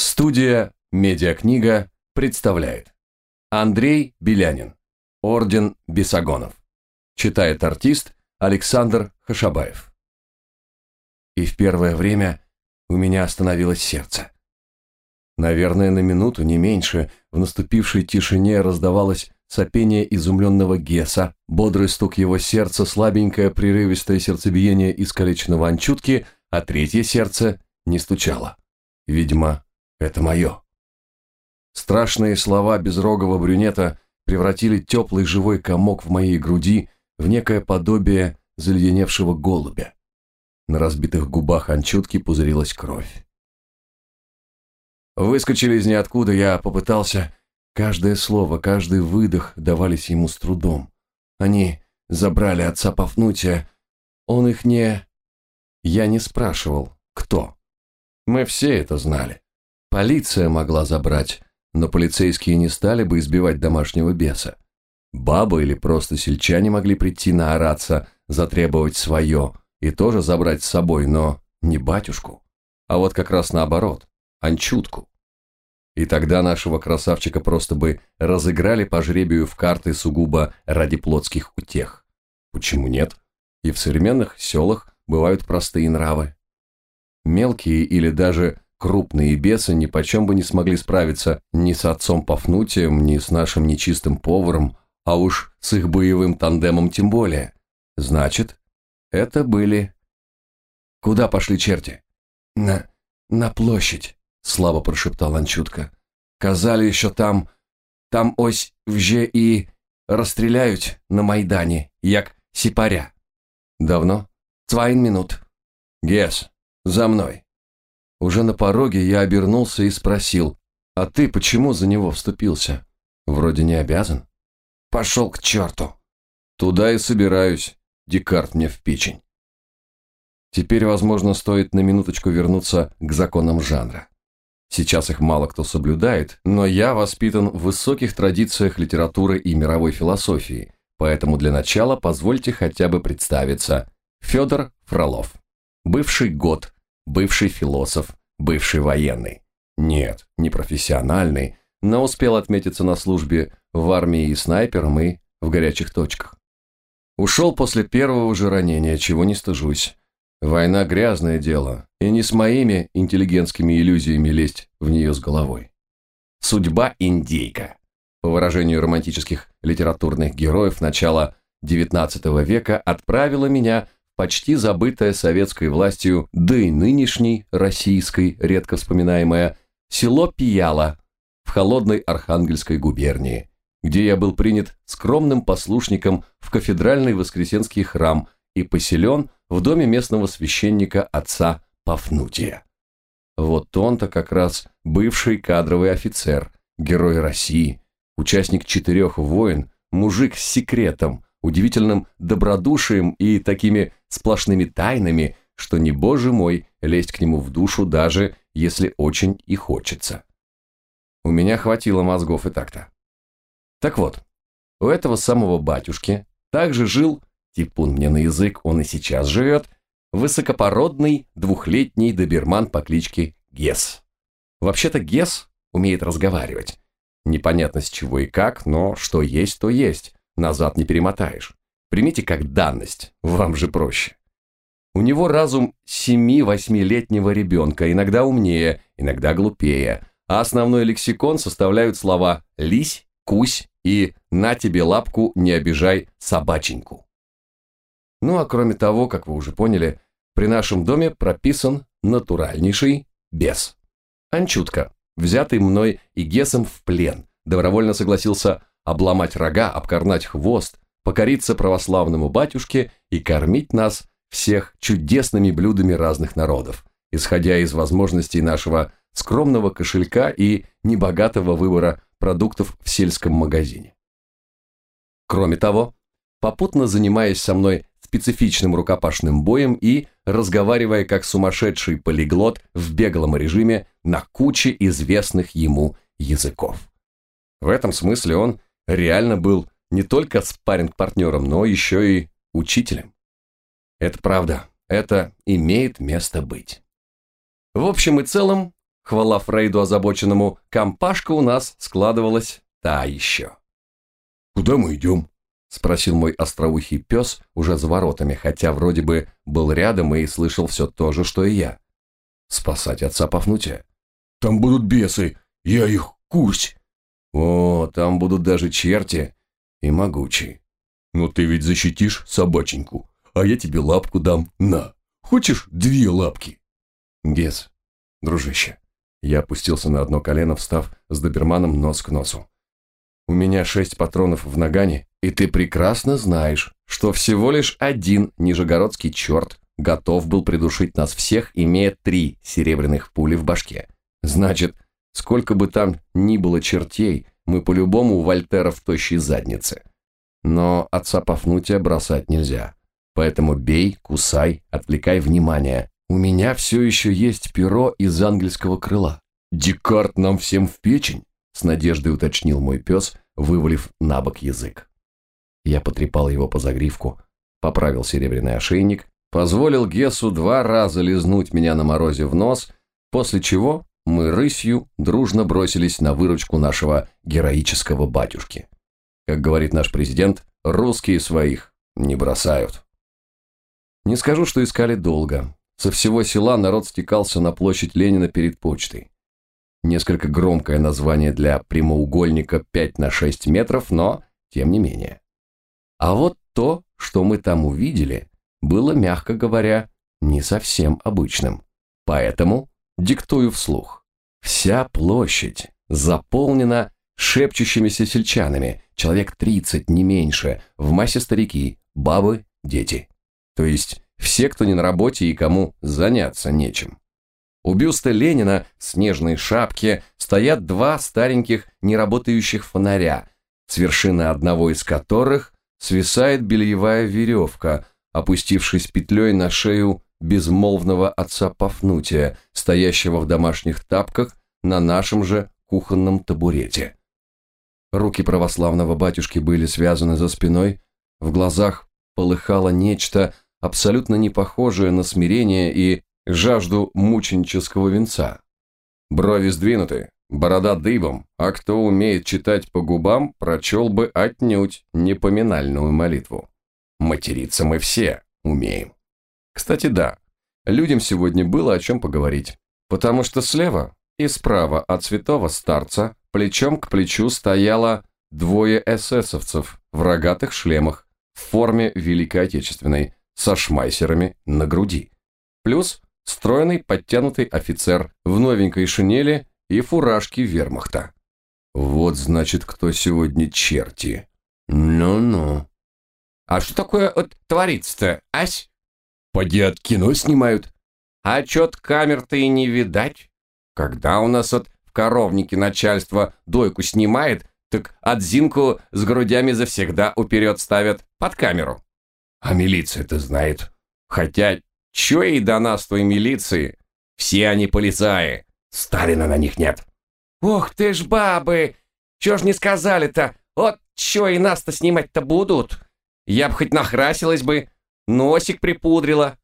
Студия «Медиакнига» представляет Андрей Белянин Орден Бесогонов Читает артист Александр Хашабаев И в первое время у меня остановилось сердце. Наверное, на минуту, не меньше, в наступившей тишине раздавалось сопение изумленного Геса, бодрый стук его сердца, слабенькое прерывистое сердцебиение искалеченного анчутки, а третье сердце не стучало. Видимо, это мое. Страшные слова безрогого брюнета превратили теплый живой комок в моей груди в некое подобие заледеневшего голубя. На разбитых губах анчутки пузырилась кровь. Выскочили из ниоткуда, я попытался... Каждое слово, каждый выдох давались ему с трудом. Они забрали отца Пафнутия. Он их не... Я не спрашивал, кто. Мы все это знали. Полиция могла забрать, но полицейские не стали бы избивать домашнего беса. Баба или просто сельчане могли прийти наораться, затребовать свое и тоже забрать с собой, но не батюшку, а вот как раз наоборот, анчутку. И тогда нашего красавчика просто бы разыграли по жребию в карты сугубо ради плотских утех. Почему нет? И в современных селах бывают простые нравы. Мелкие или даже Крупные бесы ни почем бы не смогли справиться ни с отцом Пафнутием, ни с нашим нечистым поваром, а уж с их боевым тандемом тем более. Значит, это были... Куда пошли черти? На... на площадь, слабо прошептал Анчутка. Казали еще там... там ось вже и расстреляют на Майдане, як сипаря. Давно? Цвайн минут. Гес, за мной. Уже на пороге я обернулся и спросил, «А ты почему за него вступился? Вроде не обязан». «Пошел к черту!» «Туда и собираюсь, Декарт мне в печень». Теперь, возможно, стоит на минуточку вернуться к законам жанра. Сейчас их мало кто соблюдает, но я воспитан в высоких традициях литературы и мировой философии, поэтому для начала позвольте хотя бы представиться. Федор Фролов. Бывший год, бывший философ, бывший военный. Нет, не профессиональный, но успел отметиться на службе в армии и снайпером, и в горячих точках. Ушел после первого же ранения, чего не стыжусь. Война – грязное дело, и не с моими интеллигентскими иллюзиями лезть в нее с головой. Судьба индейка. По выражению романтических литературных героев начала XIX века отправила меня почти забытое советской властью, да и нынешней, российской, редко вспоминаемое, село Пияло в холодной Архангельской губернии, где я был принят скромным послушником в кафедральный воскресенский храм и поселен в доме местного священника отца Пафнутия. Вот он-то как раз бывший кадровый офицер, герой России, участник четырех войн, мужик с секретом, удивительным добродушием и такими сплошными тайнами, что не, боже мой, лезть к нему в душу даже, если очень и хочется. У меня хватило мозгов и так-то. Так вот, у этого самого батюшки также жил, типун мне на язык, он и сейчас живет, высокопородный двухлетний доберман по кличке Гес. Вообще-то Гес умеет разговаривать. Непонятно с чего и как, но что есть, то есть назад не перемотаешь. Примите как данность, вам же проще. У него разум 7-8-летнего ребенка, иногда умнее, иногда глупее, а основной лексикон составляют слова «лись», «кусь» и «на тебе лапку, не обижай собаченьку». Ну а кроме того, как вы уже поняли, при нашем доме прописан натуральнейший бес. Анчутка, взятый мной и Гесом в плен, добровольно согласился обломать рога, обкорнать хвост, покориться православному батюшке и кормить нас всех чудесными блюдами разных народов, исходя из возможностей нашего скромного кошелька и небогатого выбора продуктов в сельском магазине. Кроме того, попутно занимаясь со мной специфичным рукопашным боем и разговаривая как сумасшедший полиглот в беглом режиме на куче известных ему языков. В этом смысле он реально был не только спарринг-партнером, но еще и учителем. Это правда, это имеет место быть. В общем и целом, хвала Фрейду озабоченному, компашка у нас складывалась та еще. «Куда мы идем?» – спросил мой остроухий пес уже за воротами, хотя вроде бы был рядом и слышал все то же, что и я. Спасать отца Пафнутия. «Там будут бесы, я их курсь». «О, там будут даже черти и могучие». «Но ты ведь защитишь собаченьку, а я тебе лапку дам, на. Хочешь две лапки?» «Гес, дружище». Я опустился на одно колено, встав с доберманом нос к носу. «У меня шесть патронов в нагане, и ты прекрасно знаешь, что всего лишь один нижегородский черт готов был придушить нас всех, имея три серебряных пули в башке. Значит, сколько бы там ни было чертей, мы по-любому у Вольтера в тощей заднице. Но отца Пафнутия бросать нельзя. Поэтому бей, кусай, отвлекай внимание, у меня все еще есть перо из ангельского крыла. Декарт нам всем в печень, с надеждой уточнил мой пес, вывалив на бок язык. Я потрепал его по загривку, поправил серебряный ошейник, позволил Гесу два раза лизнуть меня на морозе в нос, после чего мы рысью дружно бросились на выручку нашего героического батюшки. Как говорит наш президент, русские своих не бросают. Не скажу, что искали долго. Со всего села народ стекался на площадь Ленина перед почтой. Несколько громкое название для прямоугольника 5 на 6 метров, но тем не менее. А вот то, что мы там увидели, было, мягко говоря, не совсем обычным. Поэтому диктую вслух. Вся площадь заполнена шепчущимися сельчанами, человек 30, не меньше, в массе старики, бабы, дети. То есть все, кто не на работе и кому заняться нечем. У бюста Ленина в снежной шапке стоят два стареньких неработающих фонаря, с вершины одного из которых свисает бельевая веревка, опустившись петлей на шею безмолвного отца Пафнутия, стоящего в домашних тапках на нашем же кухонном табурете. Руки православного батюшки были связаны за спиной, в глазах полыхало нечто, абсолютно не похожее на смирение и жажду мученического венца. Брови сдвинуты, борода дыбом, а кто умеет читать по губам, прочел бы отнюдь непоминальную молитву. Материться мы все умеем. Кстати, да, людям сегодня было о чем поговорить, потому что слева и справа от святого старца плечом к плечу стояло двое эсэсовцев в рогатых шлемах в форме Великой Отечественной, со шмайсерами на груди. Плюс стройный подтянутый офицер в новенькой шинели и фуражке вермахта. Вот значит, кто сегодня черти. Ну-ну. А что такое вот творится-то, ась? Поди от кино снимают. А чё-то камер-то и не видать. Когда у нас вот в коровнике начальство дойку снимает, так отзинку с грудями завсегда уперед ставят под камеру. А милиция-то знает. Хотя, чё и до нас той милиции? Все они полицаи. Сталина на них нет. Ох ты ж бабы! Чё ж не сказали-то? Вот чё и нас-то снимать-то будут? Я б хоть нахрасилась бы, носик припудрила.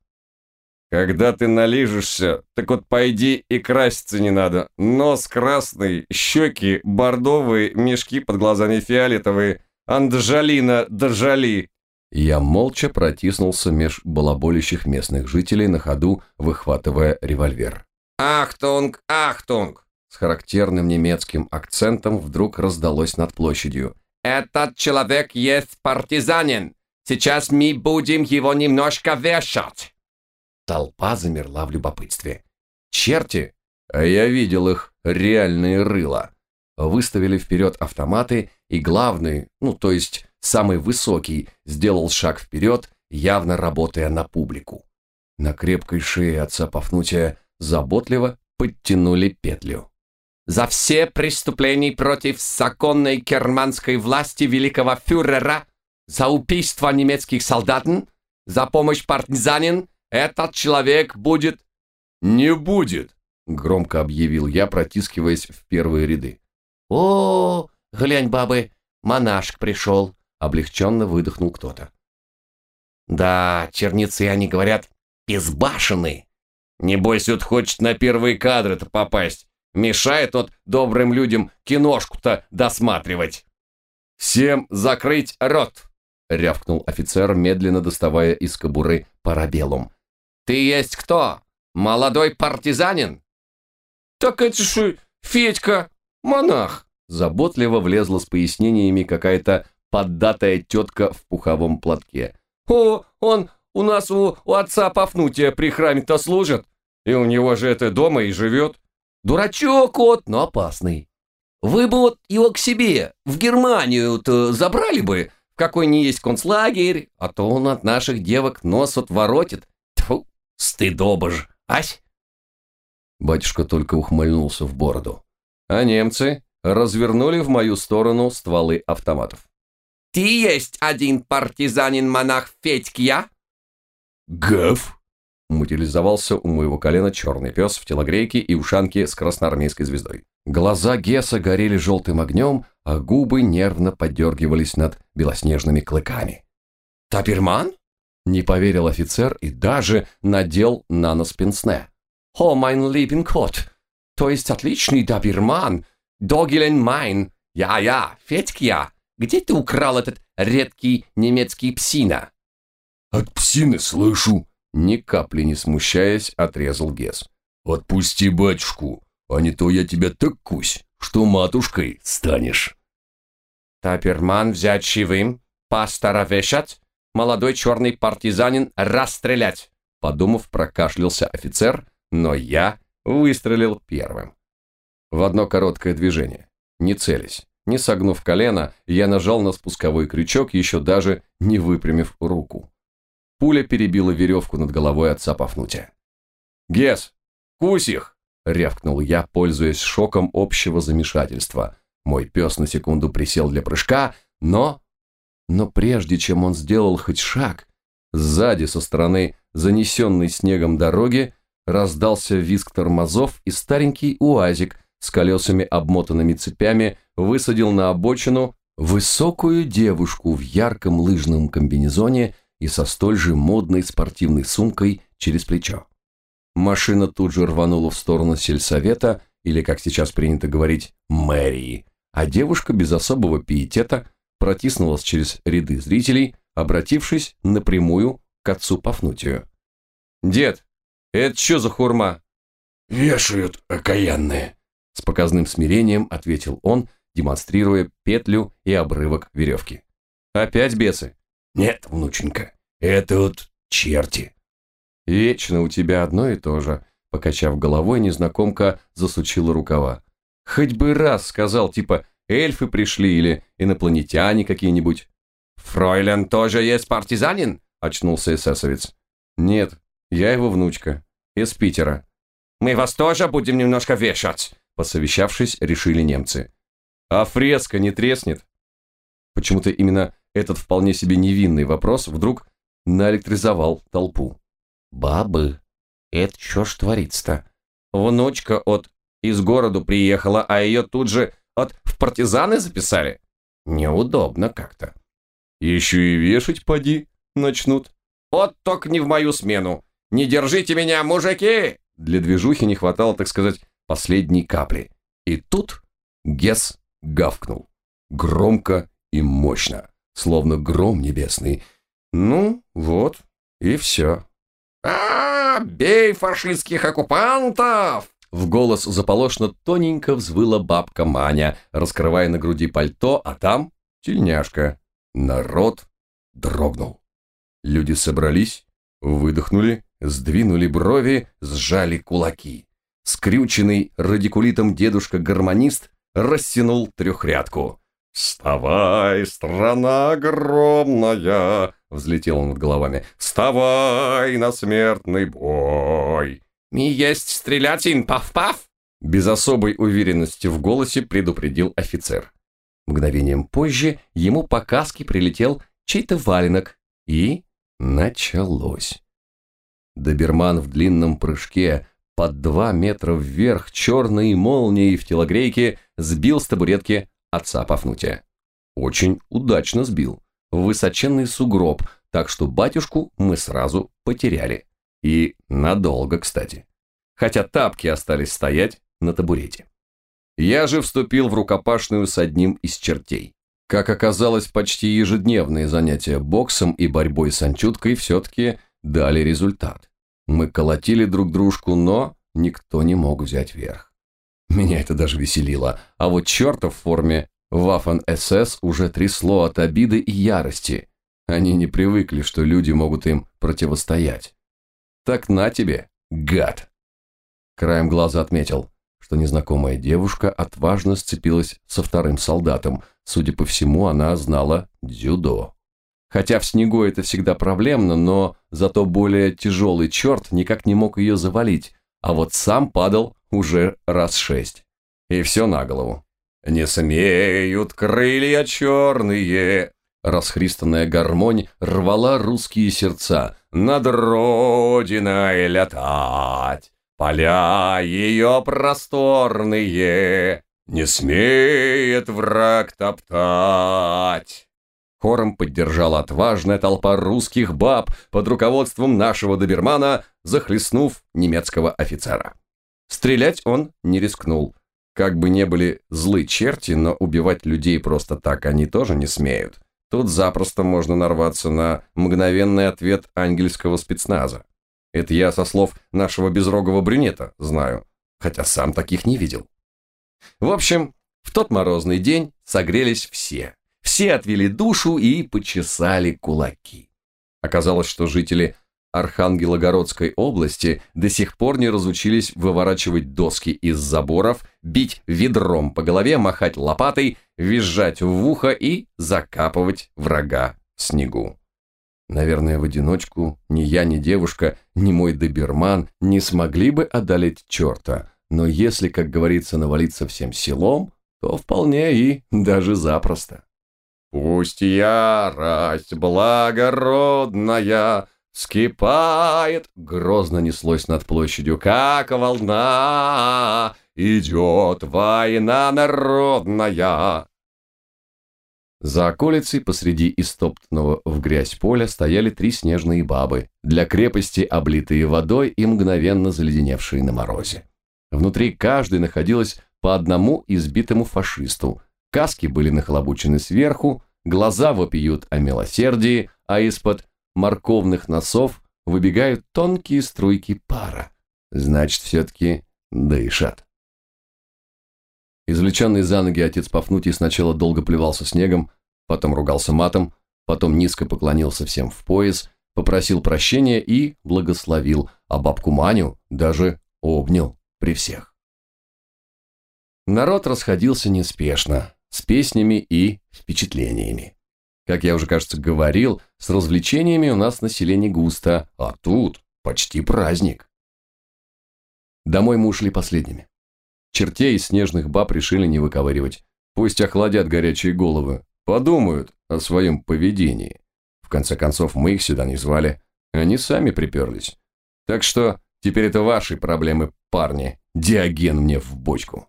Когда ты налижешься, так вот пойди и краситься не надо. Нос красный, щеки бордовые, мешки под глазами фиолетовые. Анджалина, дожали. Я молча протиснулся меж балаболящих местных жителей на ходу, выхватывая револьвер. «Achtung! Achtung!» С характерным немецким акцентом вдруг раздалось над площадью. «Этот человек есть партизанин! Сейчас мы будем его немножко вешать!» Толпа замерла в любопытстве. Черти, а я видел их реальные рыла, выставили вперед автоматы, и главный, ну то есть самый высокий, сделал шаг вперед, явно работая на публику. На крепкой шее отца Пафнутия заботливо подтянули петлю. «За все преступления против законной германской власти великого фюрера, за убийство немецких солдат, за помощь партизанин, этот человек будет...» «Не будет!» — громко объявил я, протискиваясь в первые ряды. «О, глянь, бабы, монашк пришел!» Облегченно выдохнул кто-то. Да, черницы, они говорят, безбашенные. Небось, вот хочет на первые кадры-то попасть. Мешает от добрым людям киношку-то досматривать. «Всем закрыть рот!» — рявкнул офицер, медленно доставая из кобуры парабеллум. «Ты есть кто? Молодой партизанин?» «Так это же Федька, монах!» Заботливо влезла с пояснениями какая-то поддатая тетка в пуховом платке. «О, он у нас у, у отца Пафнутия при храме-то служит, и у него же это дома и живет. Дурачок кот, но опасный. Вы бы вот его к себе, в Германию-то забрали бы, в какой ни есть концлагерь, а то он от наших девок нос отворотит. Тьфу, стыдоба ж, ась!» Батюшка только ухмыльнулся в бороду. А немцы развернули в мою сторону стволы автоматов. «Ты есть один партизанин-монах Федька?» «Гав!» Материализовался у моего колена черный пес в телогрейке и ушанке с красноармейской звездой. Глаза Геса горели желтым огнем, а губы нервно подергивались над белоснежными клыками. «Таперман?» – не поверил офицер и даже надел на нос пенсне. «О, майн липин кот! То есть отличный доберман! Догелен майн! Я-я, Федька! Где ты украл этот редкий немецкий псина?» «От псины слышу!» Ни капли не смущаясь, отрезал Гес. «Отпусти батюшку, а не то я тебя так кусь, что матушкой станешь». Таперман взять живым, пастора вешать, молодой черный партизанин расстрелять. Подумав, прокашлялся офицер, но я выстрелил первым. В одно короткое движение, не целясь, не согнув колено, я нажал на спусковой крючок, еще даже не выпрямив руку. Пуля перебила веревку над головой отца Пафнутия. «Гес, кусь их!» — рявкнул я, пользуясь шоком общего замешательства. Мой пес на секунду присел для прыжка, но... Но прежде чем он сделал хоть шаг, сзади, со стороны занесенной снегом дороги, раздался визг тормозов, и старенький уазик с колесами, обмотанными цепями, высадил на обочину высокую девушку в ярком лыжном комбинезоне и со столь же модной спортивной сумкой через плечо. Машина тут же рванула в сторону сельсовета, или, как сейчас принято говорить, мэрии, а девушка без особого пиетета протиснулась через ряды зрителей, обратившись напрямую к отцу Пафнутию. «Дед, это что за хурма?» «Вешают, окаянные», — с показным смирением ответил он, демонстрируя петлю и обрывок веревки. «Опять бесы?» «Нет, внученька, это вот черти». «Вечно у тебя одно и то же», — покачав головой, незнакомка засучила рукава. «Хоть бы раз сказал, типа, эльфы пришли или инопланетяне какие-нибудь». «Фройлен тоже есть партизанин?» — очнулся эсэсовец. «Нет, я его внучка. Из Питера». «Мы вас тоже будем немножко вешать», — посовещавшись, решили немцы. «А фреска не треснет?» Почему-то именно этот вполне себе невинный вопрос вдруг наэлектризовал толпу. «Бабы, это что ж творится-то? Внучка от из города приехала, а ее тут же от в партизаны записали? Неудобно как-то». «Еще и вешать поди начнут». «Вот только не в мою смену. Не держите меня, мужики!» Для движухи не хватало, так сказать, последней капли. И тут Гес гавкнул. Громко и мощно словно гром небесный. Ну, вот, и все. А, бей фашистских оккупантов!» В голос заполошно тоненько взвыла бабка Маня, раскрывая на груди пальто, а там тельняшка. Народ дрогнул. Люди собрались, выдохнули, сдвинули брови, сжали кулаки. Скрюченный радикулитом дедушка-гармонист растянул трехрядку. «Вставай, страна огромная!» — взлетел он над головами. «Вставай на смертный бой!» «Ми есть стрелятин, пав-пав!» Без особой уверенности в голосе предупредил офицер. Мгновением позже ему по каске прилетел чей-то валенок, и началось. Доберман в длинном прыжке под два метра вверх черной молнией в телогрейке сбил с табуретки отца Пафнутия. Очень удачно сбил. Высоченный сугроб, так что батюшку мы сразу потеряли. И надолго, кстати. Хотя тапки остались стоять, на табурете. Я же вступил в рукопашную с одним из чертей. Как оказалось, почти ежедневные занятия боксом и борьбой с анчуткой все-таки дали результат. Мы колотили друг дружку, но никто не мог взять верх. Меня это даже веселило, а вот черта в форме Waffen-СС уже трясло от обиды и ярости. Они не привыкли, что люди могут им противостоять. Так на тебе, гад! Краем глаза отметил, что незнакомая девушка отважно сцепилась со вторым солдатом. Судя по всему, она знала дзюдо. Хотя в снегу это всегда проблемно, но зато более тяжелый черт никак не мог ее завалить, а вот сам падал уже раз шесть. И все на голову. «Не смеют крылья черные!» Расхристанная гармонь рвала русские сердца. «Над родиной летать!» Поля ее просторные Не смеет враг топтать. Хором поддержала отважная толпа русских баб под руководством нашего добермана, захлестнув немецкого офицера. Стрелять он не рискнул. Как бы не были злы черти, но убивать людей просто так они тоже не смеют. Тут запросто можно нарваться на мгновенный ответ ангельского спецназа. Это я со слов нашего безрогого брюнета знаю, хотя сам таких не видел. В общем, в тот морозный день согрелись все. Все отвели душу и почесали кулаки. Оказалось, что жители Архангелогородской области до сих пор не разучились выворачивать доски из заборов, бить ведром по голове, махать лопатой, визжать в ухо и закапывать врага в снегу. Наверное, в одиночку ни я, ни девушка, ни мой доберман не смогли бы одолеть черта, но если, как говорится, навалиться всем селом, то вполне и даже запросто. «Пусть ярость благородная скипает, грозно неслось над площадью, как волна, идет война народная». За околицей посреди истоптанного в грязь поля стояли три снежные бабы, для крепости облитые водой и мгновенно заледеневшие на морозе. Внутри каждой находилось по одному избитому фашисту. Каски были нахлобучены сверху, глаза вопиют о милосердии, а из-под морковных носов выбегают тонкие струйки пара. Значит, все-таки дышат. Извлеченный за ноги отец Пафнутий сначала долго плевался снегом, потом ругался матом, потом низко поклонился всем в пояс, попросил прощения и благословил, а бабку Маню даже обнял при всех. Народ расходился неспешно, с песнями и впечатлениями. Как я уже, кажется, говорил, с развлечениями у нас население густо, а тут почти праздник. Домой мы ушли последними. Чертей из снежных баб решили не выковыривать. Пусть охладят горячие головы, подумают о своем поведении. В конце концов, мы их сюда не звали. Они сами приперлись. Так что теперь это ваши проблемы, парни. Диоген мне в бочку.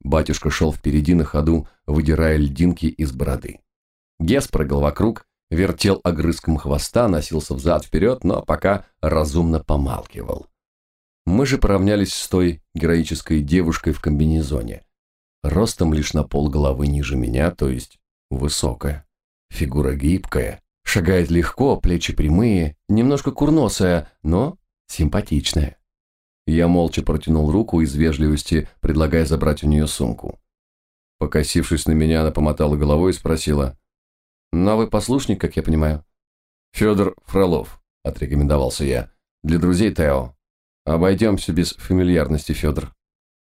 Батюшка шел впереди на ходу, выдирая льдинки из бороды. Гес прыгал вокруг, вертел огрызком хвоста, носился взад-вперед, но пока разумно помалкивал. Мы же поравнялись с той героической девушкой в комбинезоне. Ростом лишь на пол головы ниже меня, то есть высокая. Фигура гибкая, шагает легко, плечи прямые, немножко курносая, но симпатичная. Я молча протянул руку из вежливости, предлагая забрать у нее сумку. Покосившись на меня, она помотала головой и спросила. «Новый послушник, как я понимаю?» «Федор Фролов», – отрекомендовался я. «Для друзей Тео». Обойдемся без фамильярности, Федор.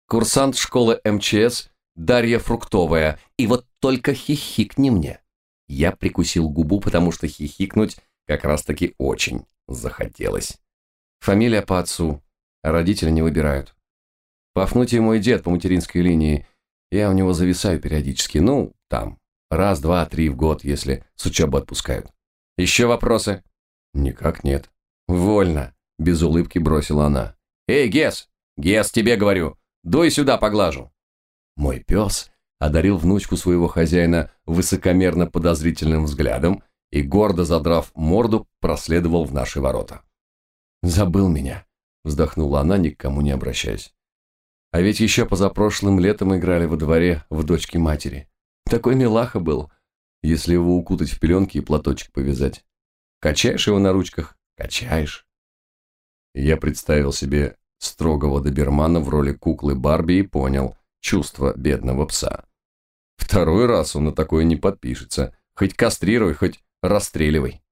Курсант школы МЧС Дарья Фруктовая. И вот только хихикни мне. Я прикусил губу, потому что хихикнуть как раз-таки очень захотелось. Фамилия по отцу. Родители не выбирают. Пафнутий мой дед по материнской линии. Я у него зависаю периодически. Ну, там. Раз, два, три в год, если с учебы отпускают. Еще вопросы? Никак нет. Вольно. Без улыбки бросила она. «Эй, Гес! Гес, тебе говорю! Дуй сюда, поглажу!» Мой пес одарил внучку своего хозяина высокомерно подозрительным взглядом и, гордо задрав морду, проследовал в наши ворота. «Забыл меня», — вздохнула она, ни к кому не обращаясь. А ведь еще позапрошлым летом играли во дворе в дочке матери. Такой милаха был, если его укутать в пеленки и платочек повязать. Качаешь его на ручках, качаешь. Я представил себе строгого добермана в роли куклы Барби и понял чувство бедного пса. Второй раз он на такое не подпишется. Хоть кастрируй, хоть расстреливай.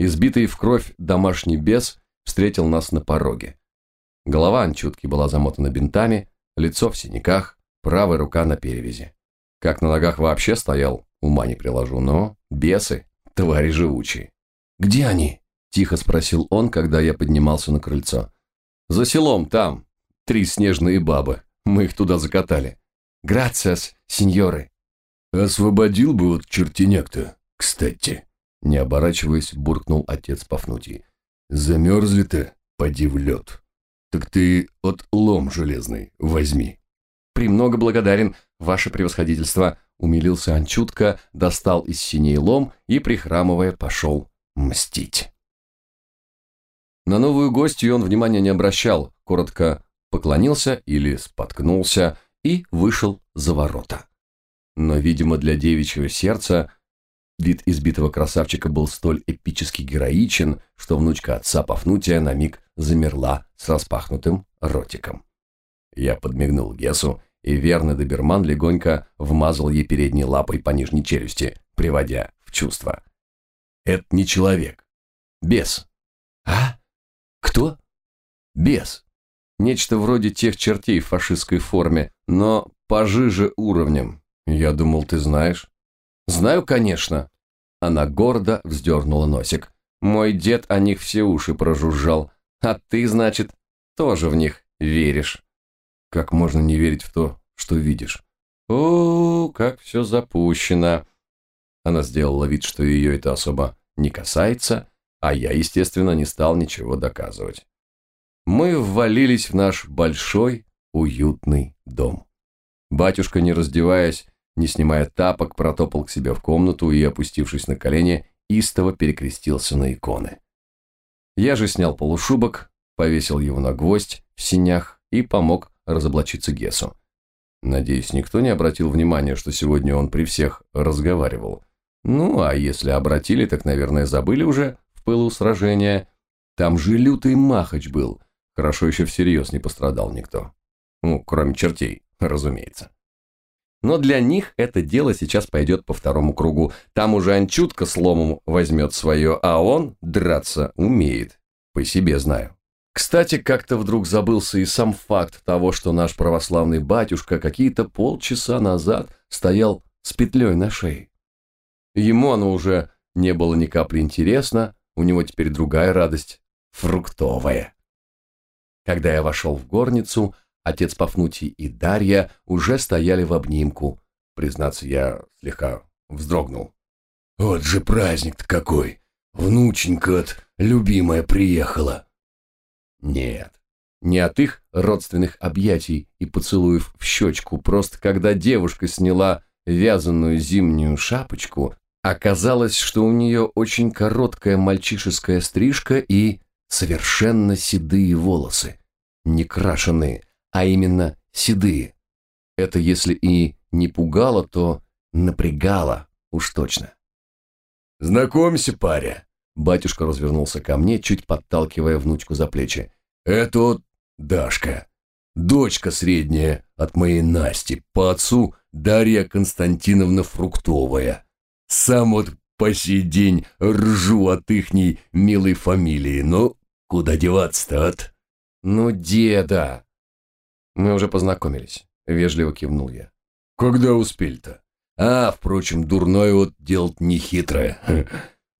Избитый в кровь домашний бес встретил нас на пороге. Голова Анчутки была замотана бинтами, лицо в синяках, правая рука на перевязи. Как на ногах вообще стоял, ума не приложу, но бесы, твари живучие. «Где они?» – тихо спросил он, когда я поднимался на крыльцо. «За селом, там. Три снежные бабы. Мы их туда закатали. Грациас, сеньоры». «Освободил бы вот чертенек-то, кстати», – не оборачиваясь, буркнул отец Пафнутий. «Замерзли-то, поди в лед. Так ты от лом железный возьми». «Премного благодарен, ваше превосходительство», – умилился Анчутка, достал из синей лом и, прихрамывая, пошел мстить. На новую гостью он внимания не обращал, коротко поклонился или споткнулся и вышел за ворота. Но, видимо, для девичьего сердца вид избитого красавчика был столь эпически героичен, что внучка отца Пафнутия на миг замерла с распахнутым ротиком. Я подмигнул Гесу, и верный доберман легонько вмазал ей передней лапой по нижней челюсти, приводя в чувство. «Это не человек. Бес». «А? Кто?» «Бес. Нечто вроде тех чертей в фашистской форме, но пожиже уровнем. Я думал, ты знаешь». «Знаю, конечно». Она гордо вздернула носик. «Мой дед о них все уши прожужжал. А ты, значит, тоже в них веришь». Как можно не верить в то, что видишь? О, как все запущено. Она сделала вид, что ее это особо не касается, а я, естественно, не стал ничего доказывать. Мы ввалились в наш большой, уютный дом. Батюшка, не раздеваясь, не снимая тапок, протопал к себе в комнату и, опустившись на колени, истово перекрестился на иконы. Я же снял полушубок, повесил его на гвоздь в синях и помог разоблачиться Гесу. Надеюсь, никто не обратил внимания, что сегодня он при всех разговаривал. Ну, а если обратили, так, наверное, забыли уже в пылу сражения. Там же лютый махач был. Хорошо еще всерьез не пострадал никто. Ну, кроме чертей, разумеется. Но для них это дело сейчас пойдет по второму кругу. Там уже Анчутка с ломом возьмет свое, а он драться умеет. По себе знаю. Кстати, как-то вдруг забылся и сам факт того, что наш православный батюшка какие-то полчаса назад стоял с петлей на шее. Ему оно уже не было ни капли интересно, у него теперь другая радость – фруктовая. Когда я вошел в горницу, отец Пафнутий и Дарья уже стояли в обнимку. Признаться, я слегка вздрогнул. «Вот же праздник-то какой! Внученька-то любимая приехала!» Нет, не от их родственных объятий и поцелуев в щечку, просто когда девушка сняла вязаную зимнюю шапочку, оказалось, что у нее очень короткая мальчишеская стрижка и совершенно седые волосы. Не крашеные, а именно седые. Это если и не пугало, то напрягало, уж точно. «Знакомься, паря!» Батюшка развернулся ко мне, чуть подталкивая внучку за плечи. «Это вот Дашка, дочка средняя от моей Насти, по отцу Дарья Константиновна Фруктовая. Сам вот по сей день ржу от ихней милой фамилии, но куда деваться-то от...» «Ну, деда!» «Мы уже познакомились», — вежливо кивнул я. «Когда успели-то?» «А, впрочем, дурное вот делать нехитрое.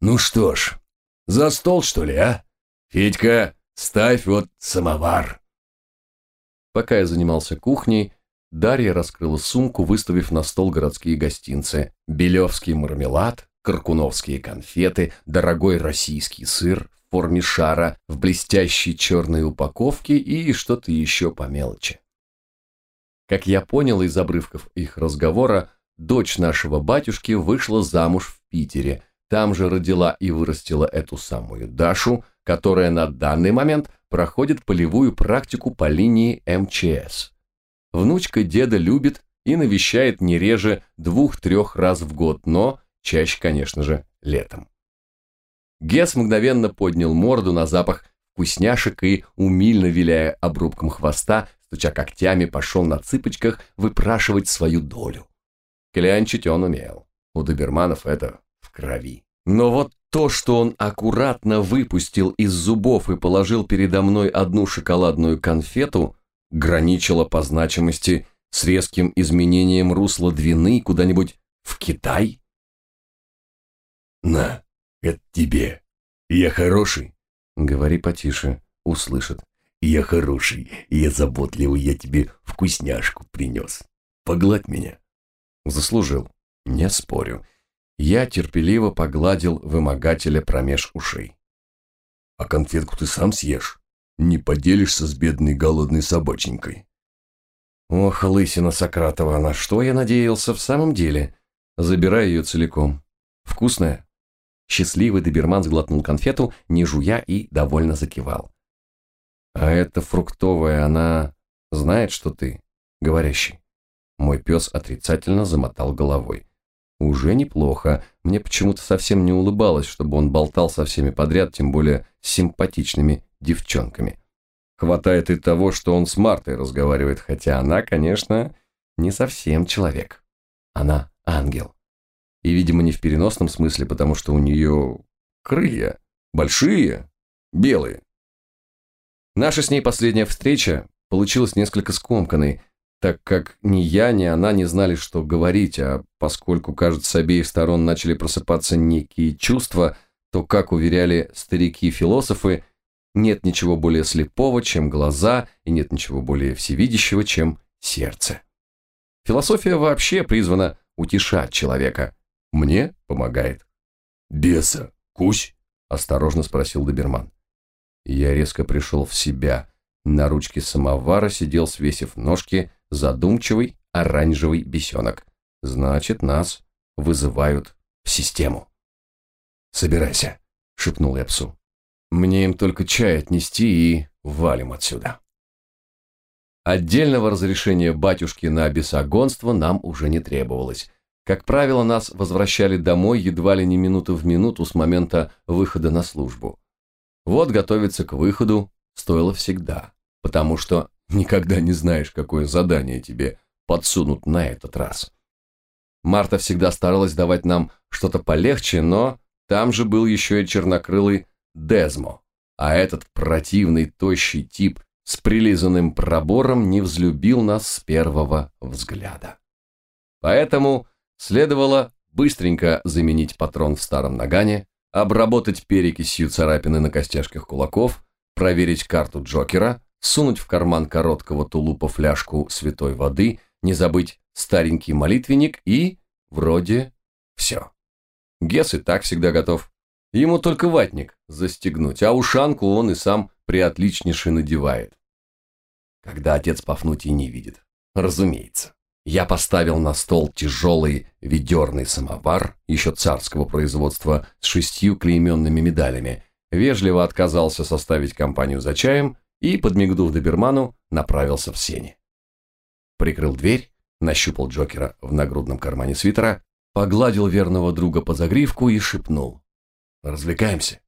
Ну что ж, за стол, что ли, а? Федька, ставь вот самовар. Пока я занимался кухней, Дарья раскрыла сумку, выставив на стол городские гостинцы. Белевский мармелад, каркуновские конфеты, дорогой российский сыр в форме шара, в блестящей черной упаковке и что-то еще по мелочи. Как я понял из обрывков их разговора, дочь нашего батюшки вышла замуж в Питере – там же родила и вырастила эту самую Дашу, которая на данный момент проходит полевую практику по линии МЧС. Внучка деда любит и навещает не реже двух-трех раз в год, но чаще, конечно же, летом. Гес мгновенно поднял морду на запах вкусняшек и, умильно виляя обрубком хвоста, стуча когтями, пошел на цыпочках выпрашивать свою долю. Клянчить он умел. У доберманов это крови. Но вот то, что он аккуратно выпустил из зубов и положил передо мной одну шоколадную конфету, граничило по значимости с резким изменением русла Двины куда-нибудь в Китай? «На, это тебе. Я хороший?» «Говори потише, услышит». «Я хороший, я заботливый, я тебе вкусняшку принес. Погладь меня». «Заслужил. Не спорю». Я терпеливо погладил вымогателя промеж ушей. «А конфетку ты сам съешь? Не поделишься с бедной голодной собаченькой?» Ох, лысина Сократова, на что я надеялся в самом деле? Забирай ее целиком. Вкусная? Счастливый доберман сглотнул конфету, не жуя и довольно закивал. А эта фруктовая, она знает, что ты говорящий. Мой пес отрицательно замотал головой. Уже неплохо. Мне почему-то совсем не улыбалось, чтобы он болтал со всеми подряд, тем более с симпатичными девчонками. Хватает и того, что он с Мартой разговаривает, хотя она, конечно, не совсем человек. Она ангел. И, видимо, не в переносном смысле, потому что у нее крылья большие, белые. Наша с ней последняя встреча получилась несколько скомканной, так как ни я, ни она не знали, что говорить, а поскольку, кажется, с обеих сторон начали просыпаться некие чувства, то, как уверяли старики-философы, нет ничего более слепого, чем глаза, и нет ничего более всевидящего, чем сердце. Философия вообще призвана утешать человека. Мне помогает. «Беса, кусь?» – осторожно спросил доберман. Я резко пришел в себя. На ручке самовара сидел, свесив ножки, задумчивый оранжевый бесенок. Значит, нас вызывают в систему. «Собирайся», – шепнул я псу. Мне им только чай отнести и валим отсюда. Отдельного разрешения батюшки на бесогонство нам уже не требовалось. Как правило, нас возвращали домой едва ли не минуту в минуту с момента выхода на службу. Вот готовиться к выходу стоило всегда, потому что никогда не знаешь, какое задание тебе подсунут на этот раз. Марта всегда старалась давать нам что-то полегче, но там же был еще и чернокрылый Дезмо, а этот противный тощий тип с прилизанным пробором не взлюбил нас с первого взгляда. Поэтому следовало быстренько заменить патрон в старом нагане, обработать перекисью царапины на костяшках кулаков, проверить карту Джокера, сунуть в карман короткого тулупа фляжку святой воды, не забыть старенький молитвенник и, вроде, все. Гес и так всегда готов. Ему только ватник застегнуть, а ушанку он и сам приотличнейше надевает. Когда отец Пафнутий не видит. Разумеется. Я поставил на стол тяжелый ведерный самовар, еще царского производства, с шестью клейменными медалями, вежливо отказался составить компанию за чаем и, подмигнув доберману, направился в сени. Прикрыл дверь, нащупал Джокера в нагрудном кармане свитера, погладил верного друга по загривку и шепнул. Развлекаемся?»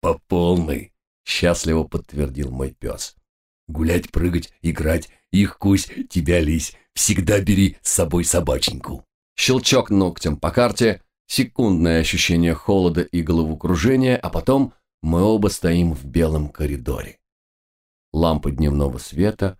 «По полной», — счастливо подтвердил мой пес. «Гулять, прыгать, играть, их кусь, тебя лись, всегда бери с собой собаченьку». Щелчок ногтем по карте, секундное ощущение холода и головокружения, а потом мы оба стоим в белом коридоре. Лампы дневного света,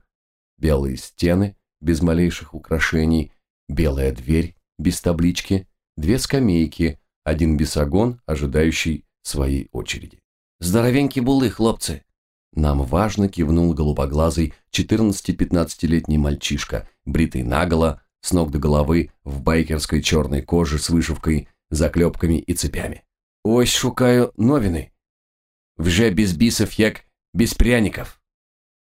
белые стены без малейших украшений, белая дверь без таблички, две скамейки, один бесогон, ожидающий своей очереди. «Здоровенький булы, хлопцы!» Нам важно кивнул голубоглазый 14-15-летний мальчишка, бритый наголо, с ног до головы, в байкерской черной коже с вышивкой, заклепками и цепями. «Ось шукаю новины. Вже без бисов, як без пряников».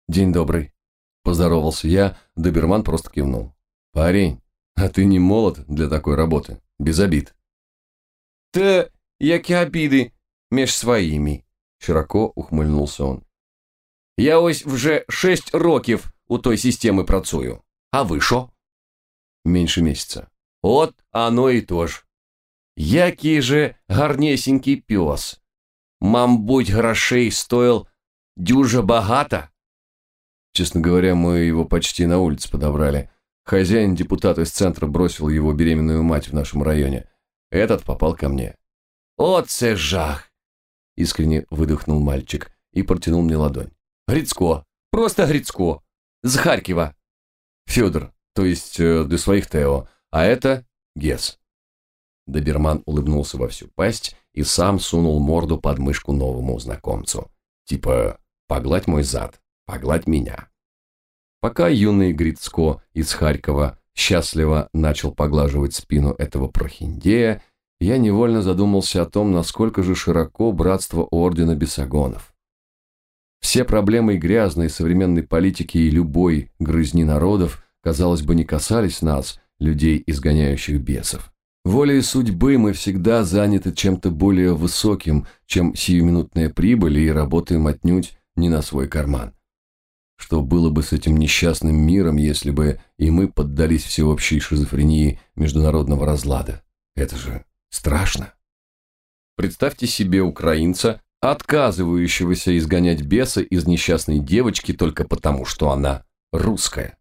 «День добрый», – поздоровался я, доберман просто кивнул. «Парень, а ты не молод для такой работы, без обид». Те, які обіди між своїми, широко ухмыльнулся он. Я ось вже шесть років у той системи працюю. А ви що? Меньше месяца. От оно і то ж. Який же гарнесенький пес. Мамбуть, грошей стоил дюже багато. Честно говоря, мы его почти на улице подобрали. Хозяин, депутат из центра, бросил его беременную мать в нашем районе. Этот попал ко мне. Оце жах! Искренне выдохнул мальчик и протянул мне ладонь. Грицко. Просто Грицко. С Харькова. Федор, то есть э, для своих Тео, а это Гес. Доберман улыбнулся во всю пасть и сам сунул морду под мышку новому знакомцу. Типа, погладь мой зад, погладь меня. Пока юный Грицко из Харькова счастливо начал поглаживать спину этого прохиндея, я невольно задумался о том, насколько же широко братство Ордена Бесогонов. Все проблемы грязной современной политики и любой грызни народов, казалось бы, не касались нас, людей, изгоняющих бесов. Волей судьбы мы всегда заняты чем-то более высоким, чем сиюминутная прибыль, и работаем отнюдь не на свой карман. Что было бы с этим несчастным миром, если бы и мы поддались всеобщей шизофрении международного разлада? Это же страшно. Представьте себе украинца, отказывающегося изгонять беса из несчастной девочки только потому, что она русская.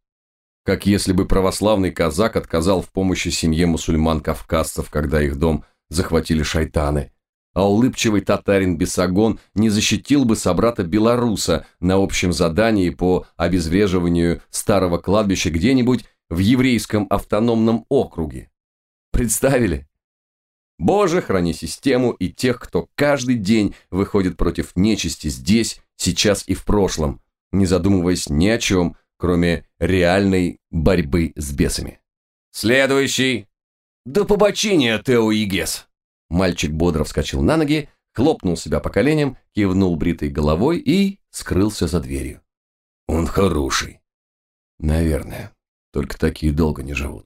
Как если бы православный казак отказал в помощи семье мусульман-кавказцев, когда их дом захватили шайтаны, а улыбчивый татарин Бесогон не защитил бы собрата-белоруса на общем задании по обезвреживанию старого кладбища где-нибудь в еврейском автономном округе. Представили? Боже, храни систему и тех, кто каждый день выходит против нечисти здесь, сейчас и в прошлом, не задумываясь ни о чем, кроме реальной борьбы с бесами. Следующий. До побочения, Тео Игес. Мальчик бодро вскочил на ноги, хлопнул себя по коленям, кивнул бритой головой и скрылся за дверью. Он хороший. Наверное. Только такие долго не живут.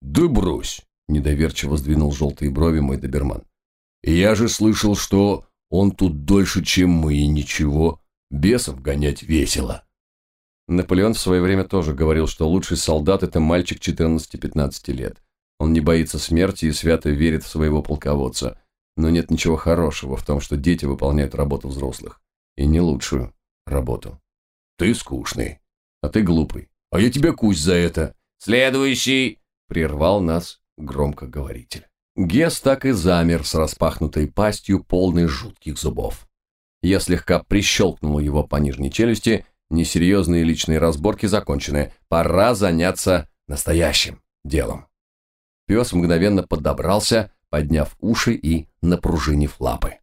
Да брось. Недоверчиво сдвинул желтые брови мой доберман. Я же слышал, что он тут дольше, чем мы, и ничего. Бесов гонять весело. Наполеон в свое время тоже говорил, что лучший солдат – это мальчик 14-15 лет. Он не боится смерти и свято верит в своего полководца. Но нет ничего хорошего в том, что дети выполняют работу взрослых. И не лучшую работу. Ты скучный. А ты глупый. А я тебя кусь за это. Следующий! Прервал нас громкоговоритель. Гес так и замер с распахнутой пастью, полной жутких зубов. Я слегка прищелкнул его по нижней челюсти – Несерьезные личные разборки закончены. Пора заняться настоящим делом. Пес мгновенно подобрался, подняв уши и напружинив лапы.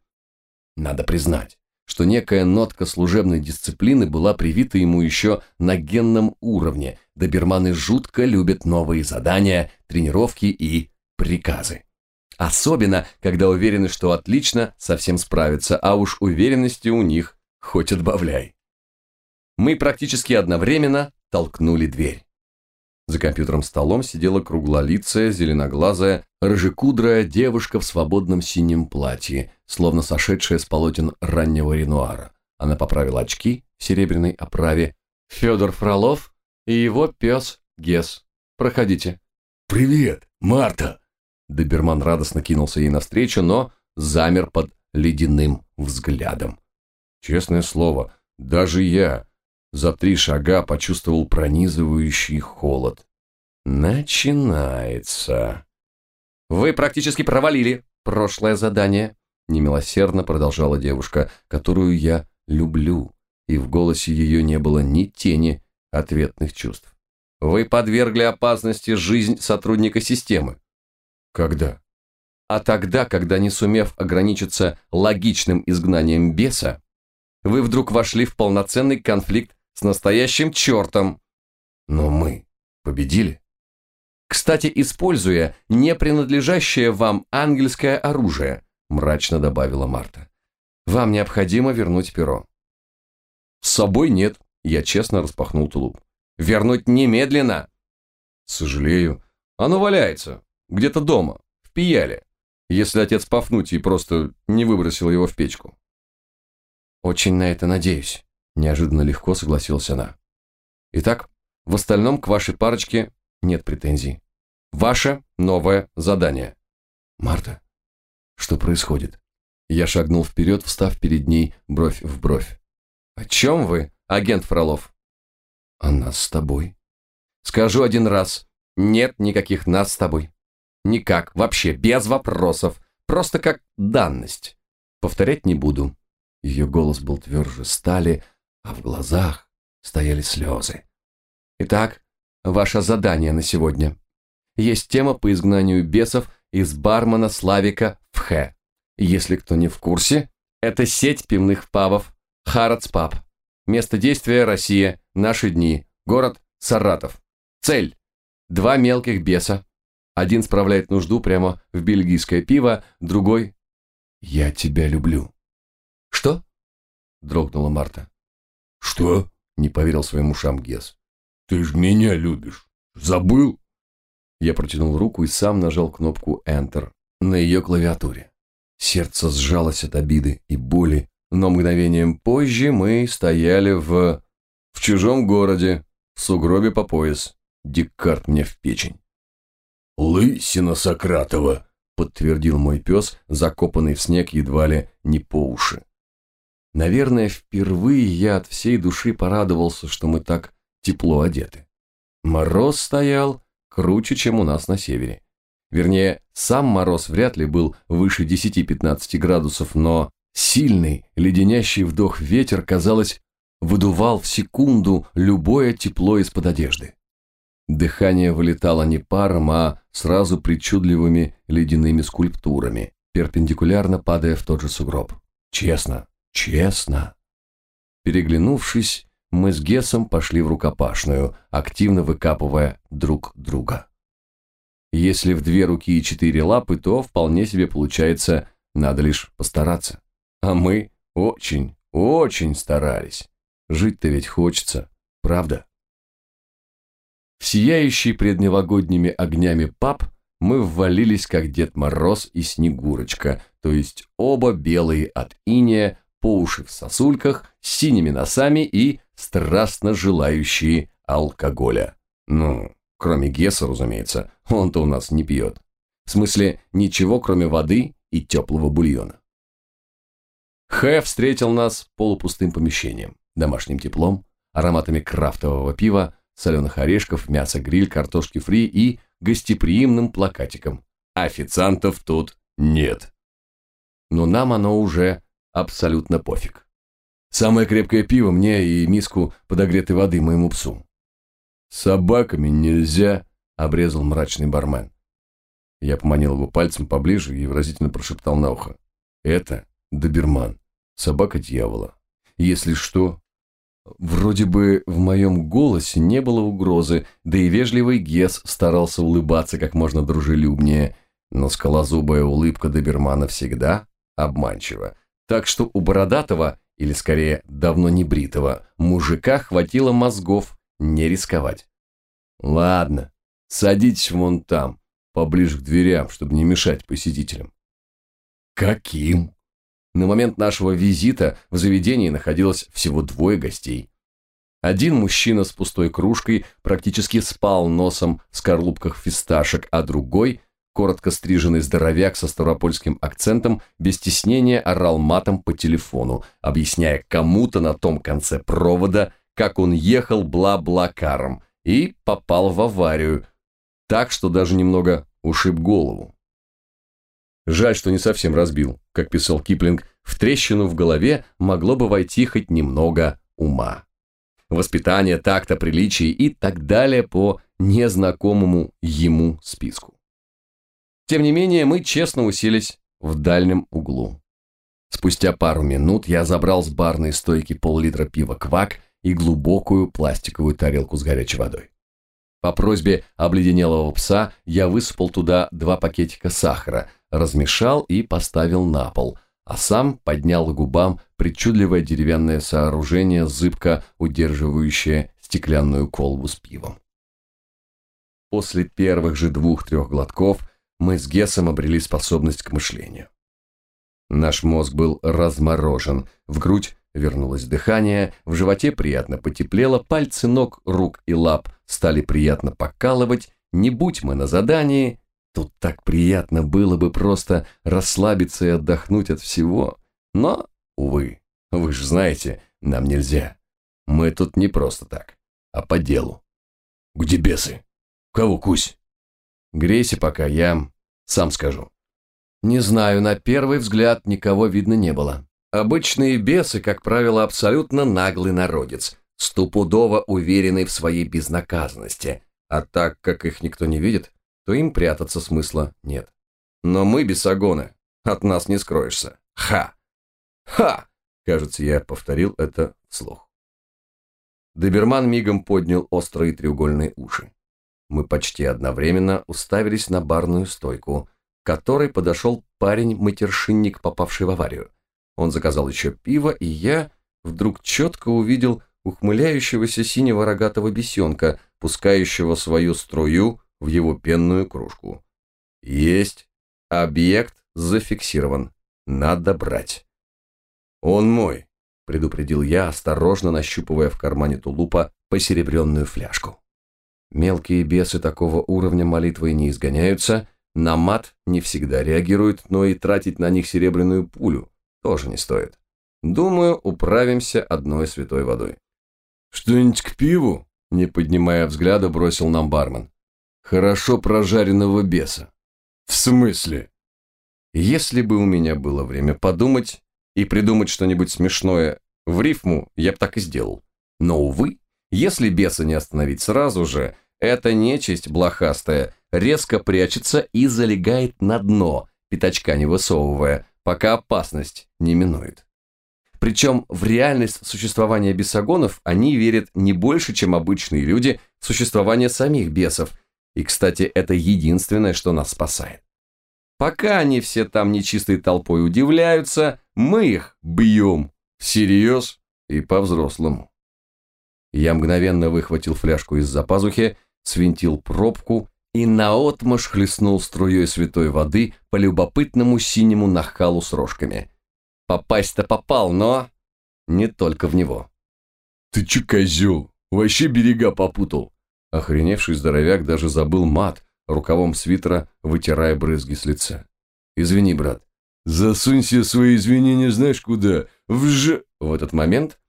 Надо признать, что некая нотка служебной дисциплины была привита ему еще на генном уровне. Доберманы жутко любят новые задания, тренировки и приказы. Особенно, когда уверены, что отлично совсем справятся, а уж уверенности у них хоть отбавляй мы практически одновременно толкнули дверь. За компьютером столом сидела круглолицая, зеленоглазая, рыжекудрая девушка в свободном синем платье, словно сошедшая с полотен раннего Ренуара. Она поправила очки в серебряной оправе. Федор Фролов и его пес Гес. Проходите. «Привет, Марта!» Доберман радостно кинулся ей навстречу, но замер под ледяным взглядом. Честное слово, даже я, за три шага почувствовал пронизывающий холод. Начинается. Вы практически провалили прошлое задание, немилосердно продолжала девушка, которую я люблю, и в голосе ее не было ни тени ответных чувств. Вы подвергли опасности жизнь сотрудника системы. Когда? А тогда, когда, не сумев ограничиться логичным изгнанием беса, вы вдруг вошли в полноценный конфликт с настоящим чертом. Но мы победили. Кстати, используя не принадлежащее вам ангельское оружие, мрачно добавила Марта. Вам необходимо вернуть перо. С собой нет, я честно распахнул тулуп. Вернуть немедленно. Сожалею, оно валяется, где-то дома, в пияле, если отец Пафнутий просто не выбросил его в печку. Очень на это надеюсь. Неожиданно легко согласилась она. Итак, в остальном к вашей парочке нет претензий. Ваше новое задание. Марта, что происходит? Я шагнул вперед, встав перед ней бровь в бровь. О чем вы, агент Фролов? О нас с тобой. Скажу один раз. Нет никаких нас с тобой. Никак, вообще, без вопросов. Просто как данность. Повторять не буду. Ее голос был тверже стали, а в глазах стояли слезы. Итак, ваше задание на сегодня. Есть тема по изгнанию бесов из бармена Славика в Хэ. Если кто не в курсе, это сеть пивных пабов Харадс Паб. Место действия – Россия, наши дни, город Саратов. Цель – два мелких беса. Один справляет нужду прямо в бельгийское пиво, другой – «Я тебя люблю». «Что?» – дрогнула Марта. «Что?» – не поверил своим ушам Гес. «Ты ж меня любишь. Забыл?» Я протянул руку и сам нажал кнопку Enter на ее клавиатуре. Сердце сжалось от обиды и боли, но мгновением позже мы стояли в... в чужом городе, в сугробе по пояс. Декарт мне в печень. «Лысина Сократова», — подтвердил мой пес, закопанный в снег едва ли не по уши. Наверное, впервые я от всей души порадовался, что мы так тепло одеты. Мороз стоял круче, чем у нас на севере. Вернее, сам мороз вряд ли был выше 10-15 градусов, но сильный, леденящий вдох ветер, казалось, выдувал в секунду любое тепло из-под одежды. Дыхание вылетало не паром, а сразу причудливыми ледяными скульптурами, перпендикулярно падая в тот же сугроб. Честно, честно. Переглянувшись, мы с Гесом пошли в рукопашную, активно выкапывая друг друга. Если в две руки и четыре лапы, то вполне себе получается, надо лишь постараться. А мы очень, очень старались. Жить-то ведь хочется, правда? В сияющий предновогодними огнями пап мы ввалились, как Дед Мороз и Снегурочка, то есть оба белые от иния, по уши в сосульках, с синими носами и страстно желающие алкоголя. Ну, Кроме Гесса, разумеется, он-то у нас не пьет. В смысле, ничего, кроме воды и теплого бульона. Хэ встретил нас полупустым помещением, домашним теплом, ароматами крафтового пива, соленых орешков, мяса гриль, картошки фри и гостеприимным плакатиком. Официантов тут нет. Но нам оно уже абсолютно пофиг. Самое крепкое пиво мне и миску подогретой воды моему псу. «Собаками нельзя», — обрезал мрачный бармен. Я поманил его пальцем поближе и выразительно прошептал на ухо. «Это доберман, собака дьявола. Если что...» Вроде бы в моем голосе не было угрозы, да и вежливый Гес старался улыбаться как можно дружелюбнее, но скалозубая улыбка добермана всегда обманчива. Так что у бородатого, или скорее давно не бритого, мужика хватило мозгов не рисковать. Ладно, садитесь вон там, поближе к дверям, чтобы не мешать посетителям. Каким? На момент нашего визита в заведении находилось всего двое гостей. Один мужчина с пустой кружкой практически спал носом в скорлупках фисташек, а другой, коротко стриженный здоровяк со ставропольским акцентом, без стеснения орал матом по телефону, объясняя кому-то на том конце провода, как он ехал бла-блакаром и попал в аварию, так что даже немного ушиб голову. Жаль, что не совсем разбил, как писал Киплинг, в трещину в голове могло бы войти хоть немного ума. Воспитание, такта, приличий и так далее по незнакомому ему списку. Тем не менее, мы честно уселись в дальнем углу. Спустя пару минут я забрал с барной стойки пол-литра пива «Квак» и глубокую пластиковую тарелку с горячей водой. По просьбе обледенелого пса я высыпал туда два пакетика сахара, размешал и поставил на пол, а сам поднял губам причудливое деревянное сооружение, зыбко удерживающее стеклянную колбу с пивом. После первых же двух-трех глотков мы с Гессом обрели способность к мышлению. Наш мозг был разморожен, в грудь вернулось дыхание, в животе приятно потеплело, пальцы ног, рук и лап стали приятно покалывать, не будь мы на задании, тут так приятно было бы просто расслабиться и отдохнуть от всего. Но, увы, вы же знаете, нам нельзя. Мы тут не просто так, а по делу. Где бесы? Кого кусь? Грейся пока, я сам скажу. Не знаю, на первый взгляд никого видно не было. Обычные бесы, как правило, абсолютно наглый народец, стопудово уверенный в своей безнаказанности, а так как их никто не видит, то им прятаться смысла нет. Но мы бесогоны, от нас не скроешься. Ха! Ха! Кажется, я повторил это вслух. Доберман мигом поднял острые треугольные уши. Мы почти одновременно уставились на барную стойку, к которой подошел парень-матершинник, попавший в аварию. Он заказал еще пиво, и я вдруг четко увидел ухмыляющегося синего рогатого бесенка, пускающего свою струю в его пенную кружку. Есть. Объект зафиксирован. Надо брать. Он мой, предупредил я, осторожно нащупывая в кармане тулупа посеребренную фляжку. Мелкие бесы такого уровня молитвой не изгоняются, на мат не всегда реагируют, но и тратить на них серебряную пулю тоже не стоит. Думаю, управимся одной святой водой. «Что-нибудь к пиву?» – не поднимая взгляда, бросил нам бармен. «Хорошо прожаренного беса». «В смысле?» Если бы у меня было время подумать и придумать что-нибудь смешное в рифму, я бы так и сделал. Но, увы, если беса не остановить сразу же, эта нечисть блохастая резко прячется и залегает на дно, пятачка не высовывая, пока опасность не минует. Причем в реальность существования бесогонов они верят не больше, чем обычные люди в существование самих бесов. И, кстати, это единственное, что нас спасает. Пока они все там нечистой толпой удивляются, мы их бьем. Всерьез и по-взрослому. Я мгновенно выхватил фляжку из-за пазухи, свинтил пробку и наотмашь хлестнул струей святой воды по любопытному синему нахалу с рожками – Попасть-то попал, но не только в него. «Ты че, козел? Вообще берега попутал!» Охреневший здоровяк даже забыл мат, рукавом свитера вытирая брызги с лица. «Извини, брат». «Засунь себе свои извинения знаешь куда? В ж...» В этот момент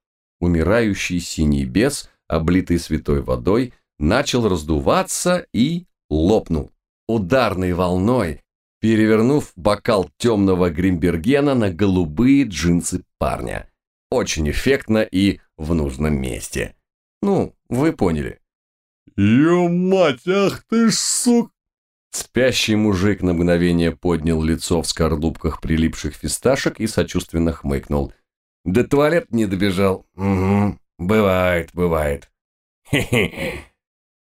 умирающий синий бес, облитый святой водой, начал раздуваться и лопнул. Ударной волной перевернув бокал темного гримбергена на голубые джинсы парня. Очень эффектно и в нужном месте. Ну, вы поняли. «Ё мать, ах ты ж сук!» Спящий мужик на мгновение поднял лицо в скорлупках прилипших фисташек и сочувственно хмыкнул. «До туалет не добежал?» «Угу, бывает, бывает». «Хе-хе».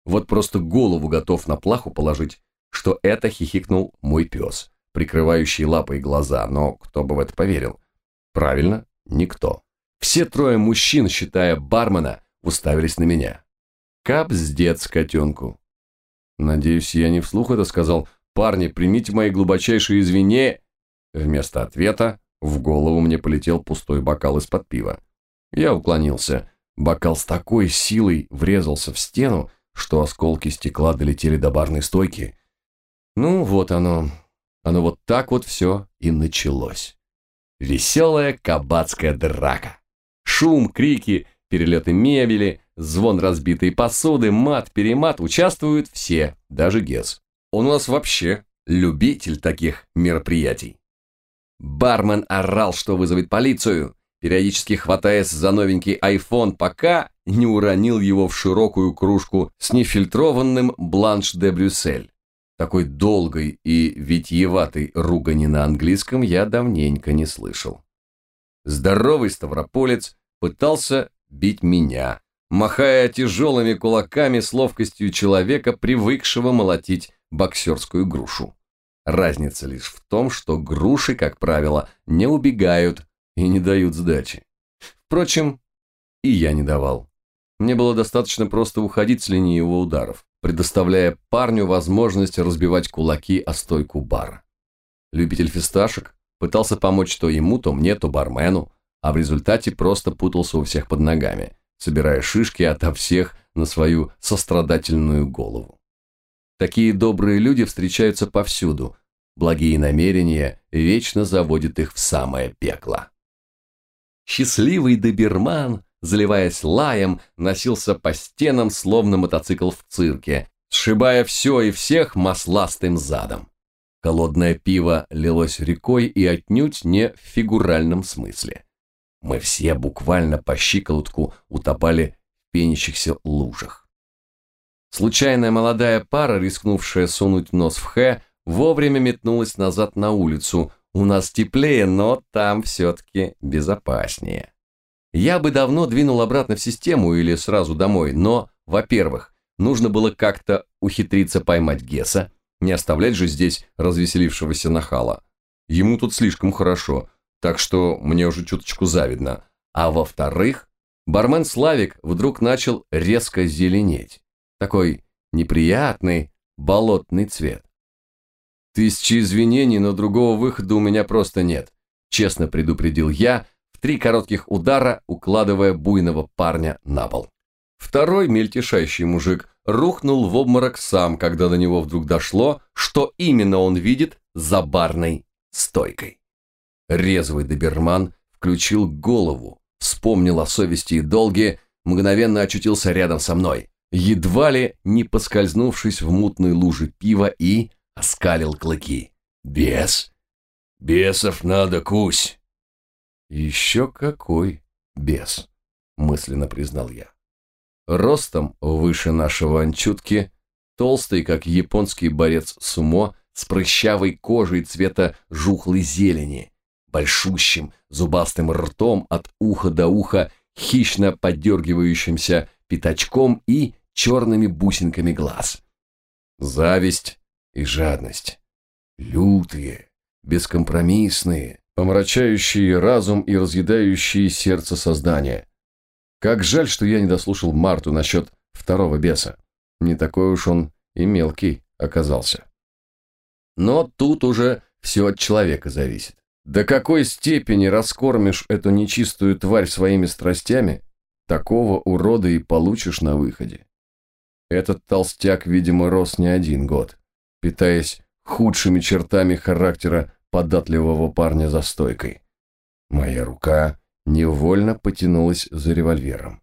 Вот просто голову готов на плаху положить, что это хихикнул мой пес, прикрывающий лапой глаза, но кто бы в это поверил? Правильно, никто. Все трое мужчин, считая бармена, уставились на меня. Капздец котенку. Надеюсь, я не вслух это сказал. Парни, примите мои глубочайшие извинения. Вместо ответа в голову мне полетел пустой бокал из-под пива. Я уклонился. Бокал с такой силой врезался в стену, что осколки стекла долетели до барной стойки ну, вот оно. Оно вот так вот все и началось. Веселая кабацкая драка. Шум, крики, перелеты мебели, звон разбитой посуды, мат-перемат участвуют все, даже Гес. Он у нас вообще любитель таких мероприятий. Бармен орал, что вызовет полицию, периодически хватаясь за новенький iPhone, пока не уронил его в широкую кружку с нефильтрованным бланш де Брюссель. Такой долгой и витьеватой ругани на английском я давненько не слышал. Здоровый ставрополец пытался бить меня, махая тяжелыми кулаками с ловкостью человека, привыкшего молотить боксерскую грушу. Разница лишь в том, что груши, как правило, не убегают и не дают сдачи. Впрочем, и я не давал. Мне было достаточно просто уходить с линии его ударов предоставляя парню возможность разбивать кулаки о стойку бара. Любитель фисташек пытался помочь то ему, то мне, то бармену, а в результате просто путался у всех под ногами, собирая шишки ото всех на свою сострадательную голову. Такие добрые люди встречаются повсюду, благие намерения вечно заводят их в самое пекло. Счастливый доберман, заливаясь лаем, носился по стенам, словно мотоцикл в цирке, сшибая все и всех масластым задом. Холодное пиво лилось рекой и отнюдь не в фигуральном смысле. Мы все буквально по щиколотку утопали в пенящихся лужах. Случайная молодая пара, рискнувшая сунуть нос в Хэ, вовремя метнулась назад на улицу. У нас теплее, но там все-таки безопаснее. Я бы давно двинул обратно в систему или сразу домой, но, во-первых, нужно было как-то ухитриться поймать Геса, не оставлять же здесь развеселившегося нахала. Ему тут слишком хорошо, так что мне уже чуточку завидно. А во-вторых, бармен Славик вдруг начал резко зеленеть. Такой неприятный болотный цвет. Тысячи извинений, но другого выхода у меня просто нет, честно предупредил я, в три коротких удара укладывая буйного парня на пол. Второй мельтешащий мужик рухнул в обморок сам, когда до него вдруг дошло, что именно он видит за барной стойкой. Резвый доберман включил голову, вспомнил о совести и долге, мгновенно очутился рядом со мной едва ли не поскользнувшись в мутной луже пива и оскалил клыки. «Бес? Бесов надо кусь!» «Еще какой бес!» – мысленно признал я. Ростом выше нашего анчутки, толстый, как японский борец сумо, с прыщавой кожей цвета жухлой зелени, большущим зубастым ртом от уха до уха, хищно подергивающимся пятачком и черными бусинками глаз. Зависть и жадность. Лютые, бескомпромиссные, помрачающие разум и разъедающие сердце создания. Как жаль, что я не дослушал Марту насчет второго беса. Не такой уж он и мелкий оказался. Но тут уже все от человека зависит. До какой степени раскормишь эту нечистую тварь своими страстями, Такого урода и получишь на выходе. Этот толстяк, видимо, рос не один год, питаясь худшими чертами характера податливого парня за стойкой. Моя рука невольно потянулась за револьвером.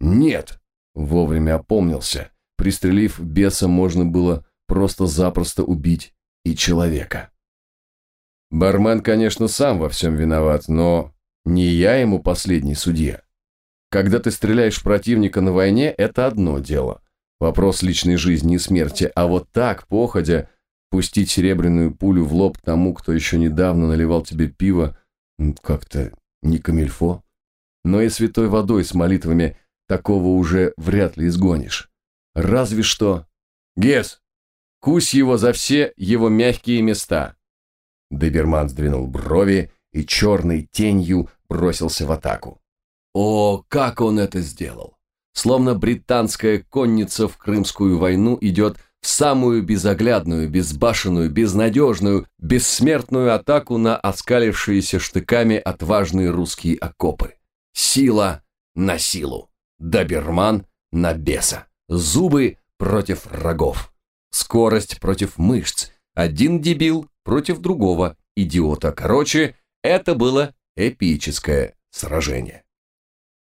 «Нет!» – вовремя опомнился. Пристрелив беса, можно было просто-запросто убить и человека. Бармен, конечно, сам во всем виноват, но не я ему последний судья. Когда ты стреляешь противника на войне, это одно дело. Вопрос личной жизни и смерти. А вот так, походя, пустить серебряную пулю в лоб тому, кто еще недавно наливал тебе пиво, как-то не камильфо. Но и святой водой с молитвами такого уже вряд ли изгонишь. Разве что... Гес, кусь его за все его мягкие места. Доберман сдвинул брови и черной тенью бросился в атаку. О, как он это сделал! Словно британская конница в Крымскую войну идет в самую безоглядную, безбашенную, безнадежную, бессмертную атаку на оскалившиеся штыками отважные русские окопы. Сила на силу. Доберман на беса. Зубы против рогов. Скорость против мышц. Один дебил против другого идиота. Короче, это было эпическое сражение.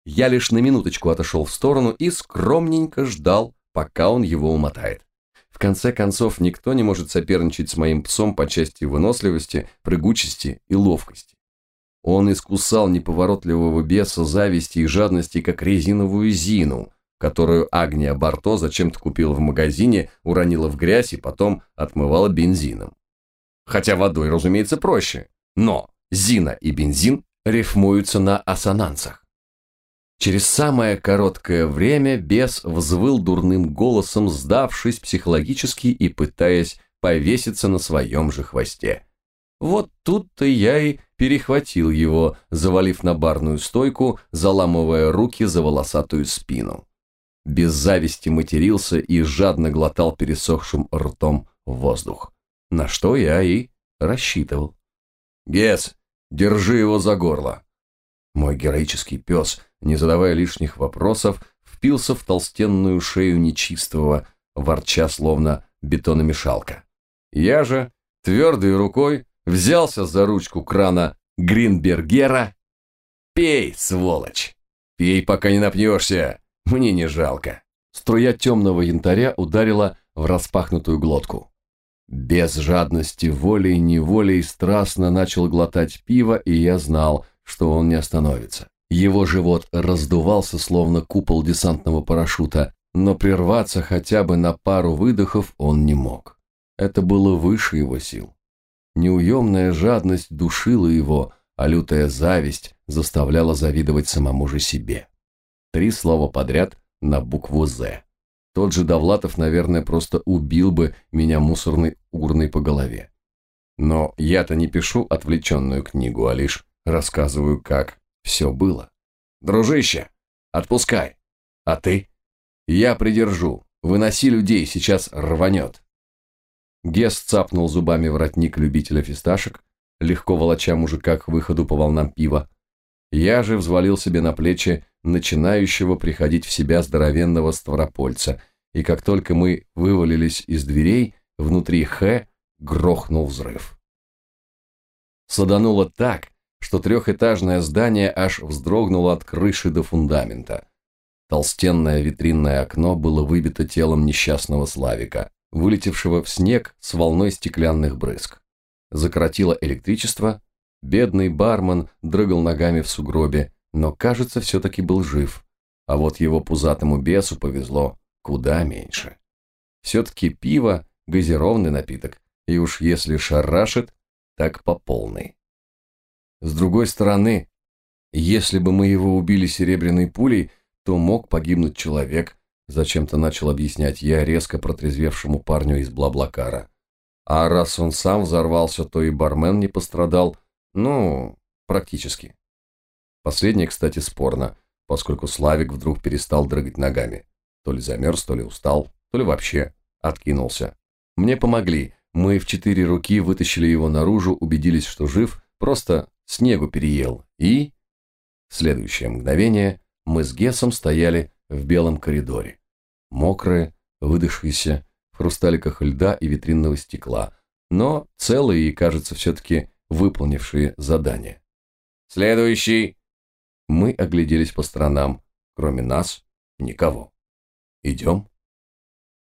Я лишь на минуточку отошел в сторону и скромненько ждал, пока он его умотает. В конце концов, никто не может соперничать с моим псом по части выносливости, прыгучести и ловкости. Он искусал неповоротливого беса зависти и жадности, как резиновую зину, которую Агния Барто зачем-то купила в магазине, уронила в грязь и потом отмывала бензином. Хотя водой, разумеется, проще. Но зина и бензин рифмуются на ассонансах. Через самое короткое время бес взвыл дурным голосом, сдавшись психологически и пытаясь повеситься на своем же хвосте. Вот тут-то я и перехватил его, завалив на барную стойку, заламывая руки за волосатую спину. Без зависти матерился и жадно глотал пересохшим ртом воздух. На что я и рассчитывал. «Гес, держи его за горло!» Мой героический пес, не задавая лишних вопросов, впился в толстенную шею нечистого, ворча словно бетономешалка. Я же твердой рукой взялся за ручку крана Гринбергера. «Пей, сволочь! Пей, пока не напнешься! Мне не жалко!» Струя темного янтаря ударила в распахнутую глотку. Без жадности, волей-неволей страстно начал глотать пиво, и я знал, что он не остановится. Его живот раздувался, словно купол десантного парашюта, но прерваться хотя бы на пару выдохов он не мог. Это было выше его сил. Неуемная жадность душила его, а лютая зависть заставляла завидовать самому же себе. Три слова подряд на букву «З». Тот же Довлатов, наверное, просто убил бы меня мусорной урной по голове. Но я-то не пишу отвлеченную книгу, а лишь рассказываю, как все было. Дружище, отпускай. А ты? Я придержу. Выноси людей, сейчас рванет. Гес цапнул зубами воротник любителя фисташек, легко волоча мужика к выходу по волнам пива. Я же взвалил себе на плечи начинающего приходить в себя здоровенного створопольца, и как только мы вывалились из дверей, внутри Х грохнул взрыв. Садануло так, что трехэтажное здание аж вздрогнуло от крыши до фундамента. Толстенное витринное окно было выбито телом несчастного Славика, вылетевшего в снег с волной стеклянных брызг. Закоротило электричество, бедный бармен дрыгал ногами в сугробе, но, кажется, все-таки был жив, а вот его пузатому бесу повезло куда меньше. Все-таки пиво – газированный напиток, и уж если шарашит, так по полной. С другой стороны, если бы мы его убили серебряной пулей, то мог погибнуть человек, зачем-то начал объяснять я резко протрезвевшему парню из Блаблакара. А раз он сам взорвался, то и бармен не пострадал, ну, практически. Последнее, кстати, спорно, поскольку Славик вдруг перестал дрыгать ногами. То ли замерз, то ли устал, то ли вообще откинулся. Мне помогли, мы в четыре руки вытащили его наружу, убедились, что жив, просто снегу переел, и... В следующее мгновение мы с Гесом стояли в белом коридоре. Мокрые, выдохшиеся, в хрусталиках льда и витринного стекла, но целые и, кажется, все-таки выполнившие задание. «Следующий!» Мы огляделись по сторонам. Кроме нас, никого. «Идем?»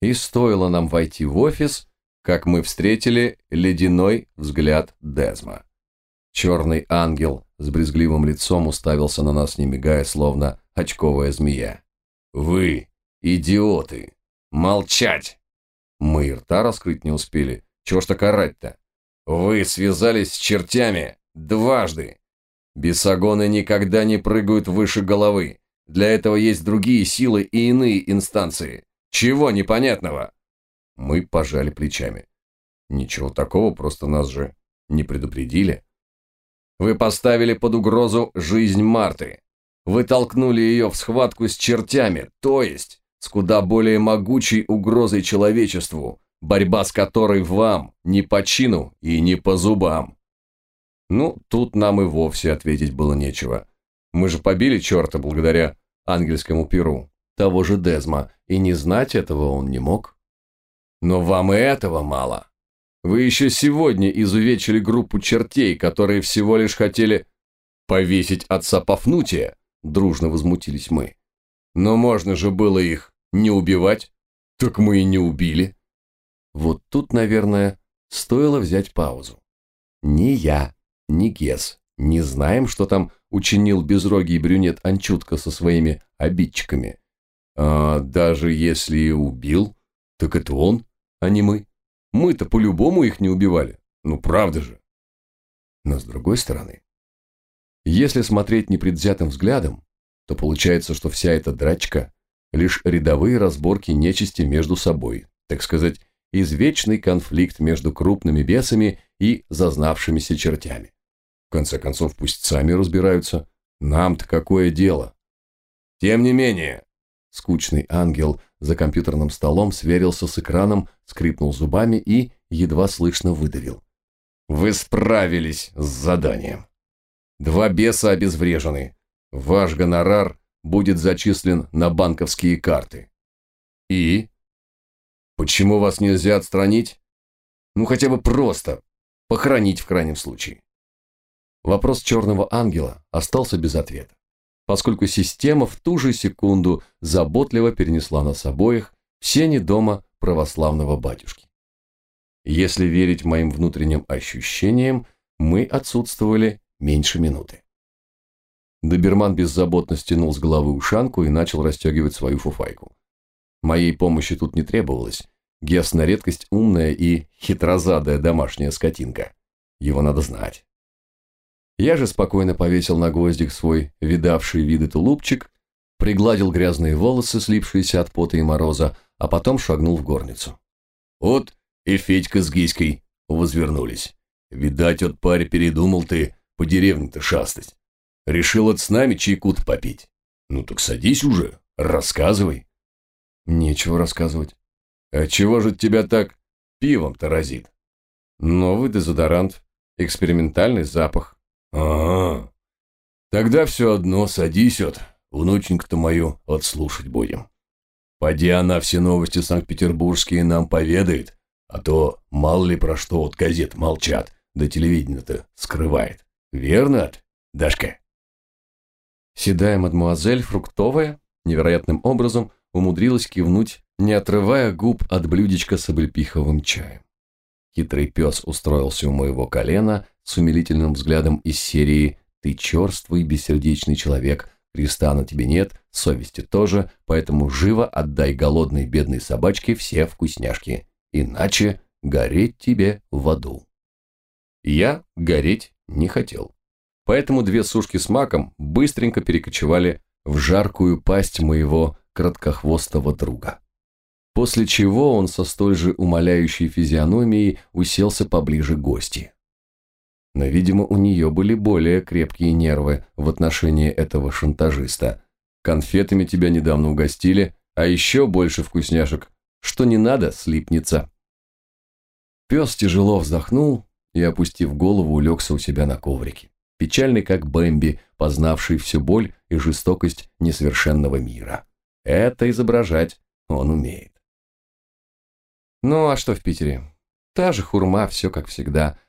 И стоило нам войти в офис, как мы встретили ледяной взгляд Дезма. Черный ангел с брезгливым лицом уставился на нас, не мигая, словно очковая змея. «Вы, идиоты! Молчать!» Мы и рта раскрыть не успели. Чего ж так орать-то? «Вы связались с чертями дважды! Бесогоны никогда не прыгают выше головы. Для этого есть другие силы и иные инстанции. Чего непонятного?» Мы пожали плечами. «Ничего такого, просто нас же не предупредили». Вы поставили под угрозу жизнь Марты. Вы толкнули ее в схватку с чертями, то есть с куда более могучей угрозой человечеству, борьба с которой вам не по чину и не по зубам. Ну, тут нам и вовсе ответить было нечего. Мы же побили черта благодаря ангельскому перу, того же Дезма, и не знать этого он не мог. Но вам и этого мало. Вы еще сегодня изувечили группу чертей, которые всего лишь хотели повесить отца Пафнутия, дружно возмутились мы. Но можно же было их не убивать. Так мы и не убили. Вот тут, наверное, стоило взять паузу. Ни я, ни Гес не знаем, что там учинил безрогий брюнет Анчутка со своими обидчиками. А даже если и убил, так это он, а не мы. Мы-то по-любому их не убивали. Ну, правда же. Но с другой стороны, если смотреть непредвзятым взглядом, то получается, что вся эта драчка – лишь рядовые разборки нечисти между собой, так сказать, извечный конфликт между крупными бесами и зазнавшимися чертями. В конце концов, пусть сами разбираются. Нам-то какое дело? Тем не менее, скучный ангел за компьютерным столом сверился с экраном, скрипнул зубами и едва слышно выдавил. «Вы справились с заданием!» Два беса обезврежены. Ваш гонорар будет зачислен на банковские карты. И? Почему вас нельзя отстранить? Ну, хотя бы просто. Похоронить в крайнем случае. Вопрос черного ангела остался без ответа, поскольку система в ту же секунду заботливо перенесла нас обоих в сене дома православного батюшки. Если верить моим внутренним ощущениям, мы отсутствовали меньше минуты. Доберман беззаботно стянул с головы ушанку и начал расстегивать свою фуфайку. Моей помощи тут не требовалось. Гес на редкость умная и хитрозадая домашняя скотинка. Его надо знать. Я же спокойно повесил на гвоздик свой видавший виды тулупчик, пригладил грязные волосы, слипшиеся от пота и мороза, а потом шагнул в горницу. Вот и Федька с Гиськой возвернулись. Видать, от паре передумал ты по деревне-то шастать. Решил от с нами чайку-то попить. Ну так садись уже, рассказывай. Нечего рассказывать. А чего же тебя так пивом-то разит? Новый дезодорант, экспериментальный запах. А, тогда все одно садись от, внученьку-то мою отслушать будем. Поди она все новости санкт-петербургские нам поведает, а то мало ли про что от газет молчат, да телевидение-то скрывает. Верно, Дашка? Седая мадмуазель, фруктовая, невероятным образом умудрилась кивнуть, не отрывая губ от блюдечка с облепиховым чаем. Хитрый пес устроился у моего колена с умилительным взглядом из серии «Ты черствый, бессердечный человек, креста на тебе нет, совести тоже, поэтому живо отдай голодной бедной собачке все вкусняшки, иначе гореть тебе в аду». Я гореть не хотел. Поэтому две сушки с маком быстренько перекочевали в жаркую пасть моего краткохвостого друга. После чего он со столь же умоляющей физиономией уселся поближе к гости. Но, видимо, у нее были более крепкие нервы в отношении этого шантажиста. Конфетами тебя недавно угостили, а еще больше вкусняшек. Что не надо, слипнется. Пес тяжело вздохнул и, опустив голову, улегся у себя на коврике печальный как Бэмби, познавший всю боль и жестокость несовершенного мира. Это изображать он умеет. Ну а что в Питере? Та же хурма, все как всегда.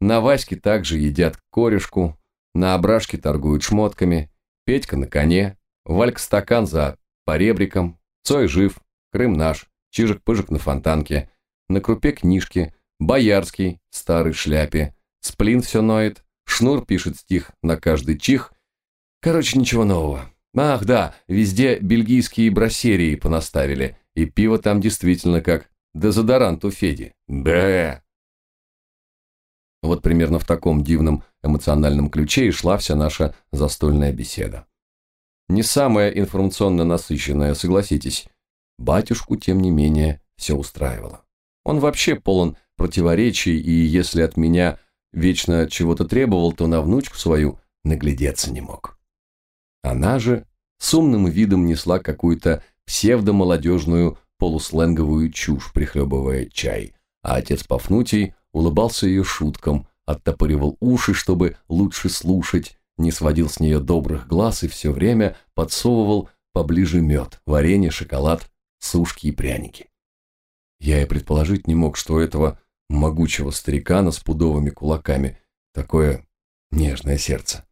На Ваське также едят корешку, на ображке торгуют шмотками, Петька на коне, Валька стакан за поребриком, Цой жив, Крым наш, Чижик-пыжик на фонтанке, на крупе книжки, Боярский, старый шляпе, Сплин все ноет, Шнур пишет стих на каждый чих. Короче, ничего нового. Ах, да, везде бельгийские брассерии понаставили, и пиво там действительно как дезодорант у Феди. Да. Вот примерно в таком дивном эмоциональном ключе и шла вся наша застольная беседа. Не самая информационно насыщенная, согласитесь. Батюшку, тем не менее, все устраивало. Он вообще полон противоречий, и если от меня вечно чего-то требовал, то на внучку свою наглядеться не мог. Она же с умным видом несла какую-то псевдомолодежную полусленговую чушь, прихлебывая чай, а отец Пафнутий улыбался ее шуткам, оттопыривал уши, чтобы лучше слушать, не сводил с нее добрых глаз и все время подсовывал поближе мед, варенье, шоколад, сушки и пряники. Я и предположить не мог, что этого могучего старикана с пудовыми кулаками, такое нежное сердце.